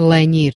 Ланир